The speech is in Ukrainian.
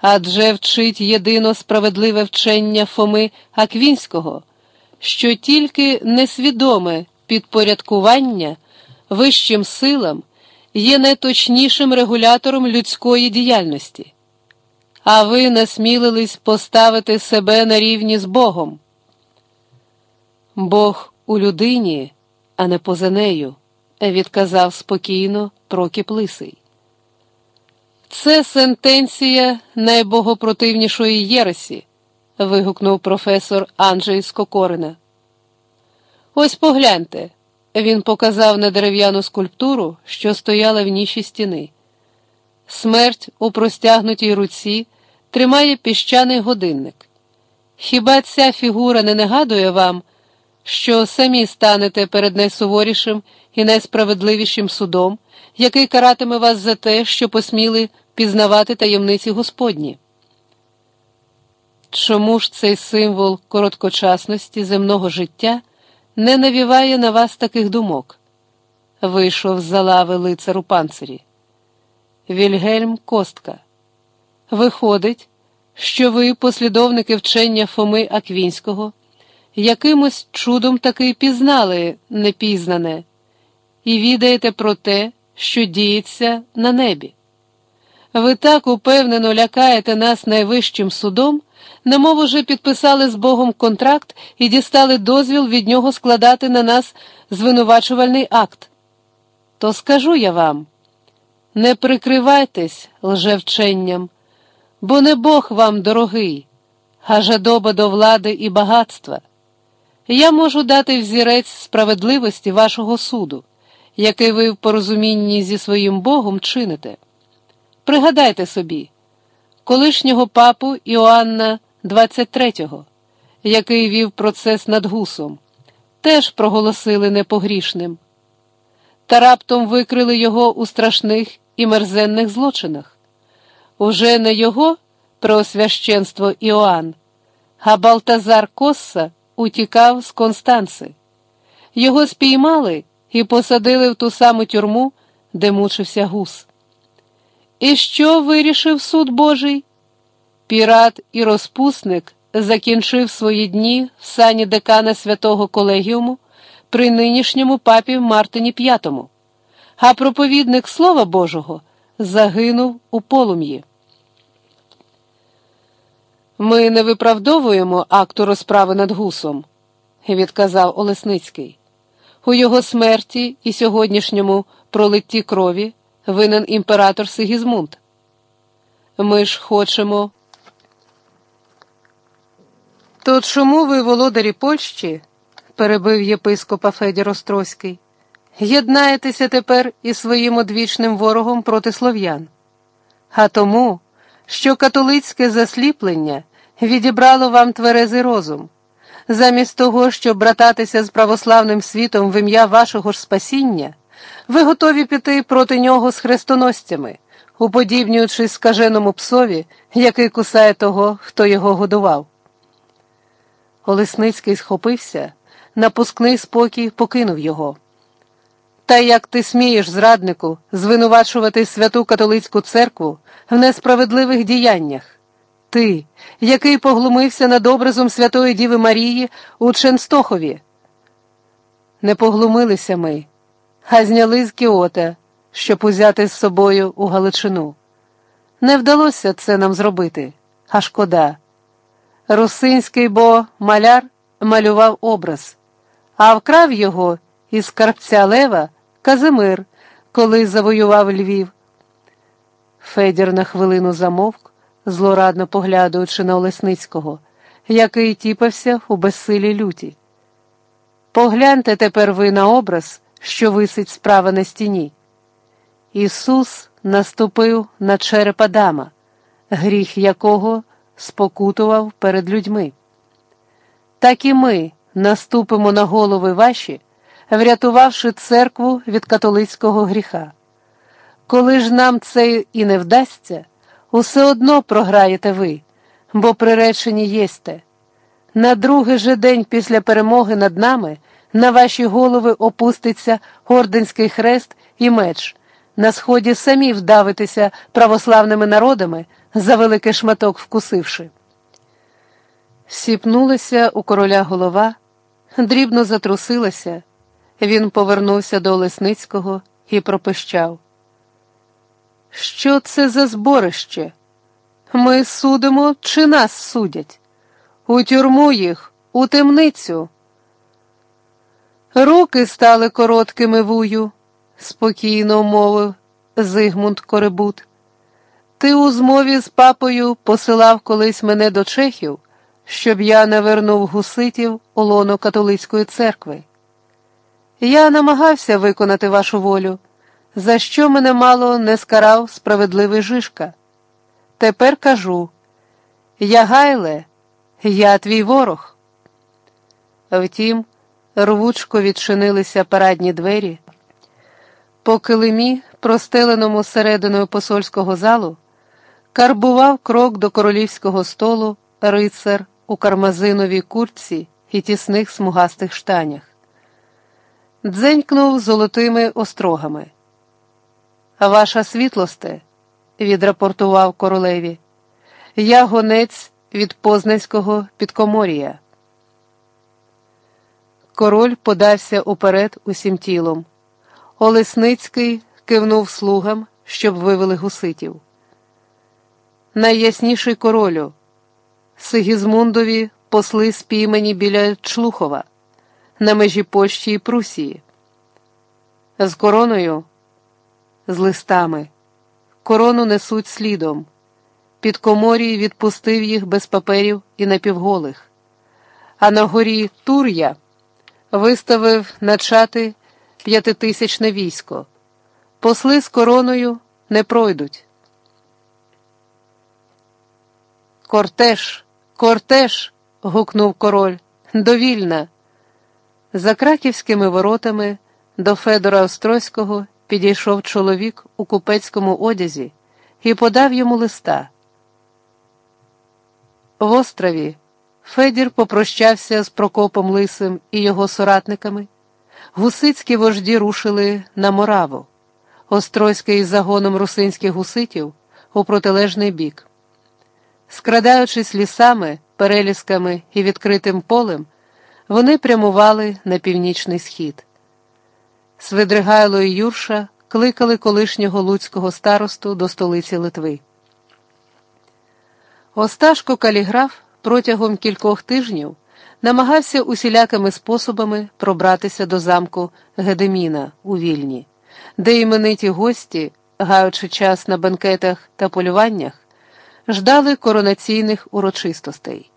адже вчить єдино справедливе вчення Фоми Аквінського, що тільки несвідоме підпорядкування вищим силам є найточнішим регулятором людської діяльності. А ви насмілились поставити себе на рівні з Богом. Бог у людині, а не поза нею, відказав спокійно Прокіп Лисий. Це сентенція найбогопротивнішої Єресі, вигукнув професор Анджей Скокорина. Ось погляньте, він показав на дерев'яну скульптуру, що стояла в ніші стіни. Смерть у простягнутій руці тримає піщаний годинник. Хіба ця фігура не нагадує вам, що самі станете перед найсуворішим і найсправедливішим судом, який каратиме вас за те, що посміли пізнавати таємниці Господні? Чому ж цей символ короткочасності земного життя не навіває на вас таких думок? Вийшов з за лави лицар у панцирі. Вільгельм Костка. Виходить, що ви, послідовники вчення Фоми Аквінського, якимось чудом таки пізнали непізнане, і відаєте про те, що діється на небі. Ви так упевнено лякаєте нас найвищим судом, немов уже підписали з Богом контракт і дістали дозвіл від нього складати на нас звинувачувальний акт. То скажу я вам не прикривайтесь лжевченням, бо не Бог вам дорогий, а жадоба до влади і багатства. Я можу дати взірець справедливості вашого суду, який ви в порозумінні зі своїм Богом чините. Пригадайте собі, колишнього папу Іоанна 23-го, який вів процес над гусом, теж проголосили непогрішним, та раптом викрили його у страшних і мерзенних злочинах. Уже не його преосвященство Іоанн, а Балтазар Косса утікав з Констанци. Його спіймали і посадили в ту саму тюрму, де мучився гус. І що вирішив суд Божий? Пірат і розпусник закінчив свої дні в сані декана святого колегіуму при нинішньому папі Мартині V, а проповідник Слова Божого загинув у полум'ї. Ми не виправдовуємо акту розправи над гусом, відказав Олесницький. У його смерті і сьогоднішньому пролитті крові винен імператор Сигізмунд. Ми ж хочемо. То чому ви, володарі Польщі, перебив єпископа Федір Острозький, єднаєтеся тепер із своїм одвічним ворогом проти слов'ян? А тому, що католицьке засліплення відібрало вам тверезий розум, замість того, щоб брататися з православним світом в ім'я вашого ж спасіння, ви готові піти проти нього з хрестоносцями, уподібнюючись скаженому псові, який кусає того, хто його годував. Олесницький схопився, напускний спокій покинув його. Та як ти смієш, зраднику, звинувачувати святу католицьку церкву в несправедливих діяннях? Ти, який поглумився над образом Святої Діви Марії у Ченстохові? Не поглумилися ми, а зняли з Кіота, щоб узяти з собою у Галичину. Не вдалося це нам зробити, а шкода. Русинський бо маляр малював образ, а вкрав його із скарбця Лева Казимир, коли завоював Львів. Федір на хвилину замовк, злорадно поглядаючи на Олесницького, який тіпався у безсилі люті. Погляньте тепер ви на образ, що висить справа на стіні. Ісус наступив на череп Адама, гріх якого спокутував перед людьми. Так і ми наступимо на голови ваші, врятувавши церкву від католицького гріха. Коли ж нам це і не вдасться, усе одно програєте ви, бо приречені єсте. На другий же день після перемоги над нами на ваші голови опуститься орденський хрест і меч. На сході самі вдавитеся православними народами за великий шматок вкусивши. Сіпнулася у короля голова, дрібно затрусилася. Він повернувся до Олесницького і пропищав. Що це за зборище? Ми судимо, чи нас судять? У тюрму їх, у темницю. Руки стали короткими вую, спокійно мовив Зигмунд Коребут. Ти у змові з папою посилав колись мене до чехів, щоб я не вернув гуситів у лоно католицької церкви. Я намагався виконати вашу волю, за що мене мало не скарав справедливий Жишка. Тепер кажу я гайле, я твій ворог. Втім, рвучко відчинилися парадні двері. По килимі, простеленому серединою посольського залу, карбував крок до королівського столу рицар у кармазиновій куртці і тісних смугастих штанях. Дзенькнув золотими острогами. Ваша світлосте, відрапортував королеві, я гонець від Познанського підкоморія. Король подався уперед усім тілом. Олесницький кивнув слугам, щоб вивели гуситів. Найясніший королю, Сигізмундові посли спіймані біля Члухова, на межі Польщі і Прусії. З короною, з листами, корону несуть слідом. Під коморій відпустив їх без паперів і напівголих, а на горі Тур'я виставив начати п'ятитисячне військо. Посли з короною не пройдуть. Кортеж, кортеж. гукнув король. Довільна. За краківськими воротами до Федора Острозького підійшов чоловік у купецькому одязі і подав йому листа. В острові Федір попрощався з Прокопом Лисим і його соратниками. Гусицькі вожді рушили на Мораву, Острозький із загоном русинських гуситів у протилежний бік. Скрадаючись лісами, перелісками і відкритим полем, вони прямували на північний схід. Свидригайло і Юрша кликали колишнього луцького старосту до столиці Литви. Осташко Каліграф протягом кількох тижнів намагався усілякими способами пробратися до замку Гедеміна у Вільні, де імениті гості, гаючи час на банкетах та полюваннях, ждали коронаційних урочистостей.